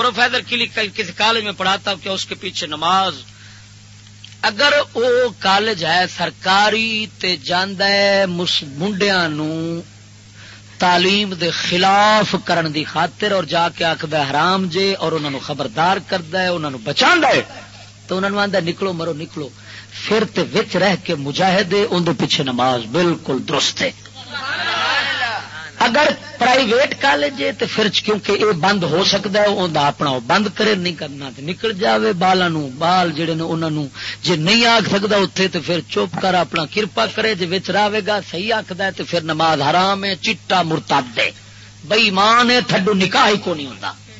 Professor کلی کسی college میں پڑھاتا ہوں کہ اس کے پیچھے نماز۔ اگر وہ کالج ہے سرکاری تے ہے منڈیا تعلیم دے خلاف کرن دی خاطر اور جا کے آخد حرام جے اور انہوں خبردار کرد انہوں بچا ہے تو انہوں نے آدھا نکلو مرو نکلو۔ پھر تے وچ رہ کے مجاہدے اندر پیچھے نماز بالکل درست ہے۔ اگر پرائیویٹ کالج ہے تو پھر کیونکہ یہ بند ہو سکتا ہے اندر اپنا بند کرے، نہیں کرنا نکل جائے بالوں بال جہے نے انہوں جی نہیں آخ سکتا اتنے تو پھر چپ کر اپنا کرپا کرے جی رہے گا، صحیح آخد ہے تو پھر نماز حرام ہے، چٹا مرتا دے بئی مان ہے، تھڈو نکاح ہی کو نہیں ہوتا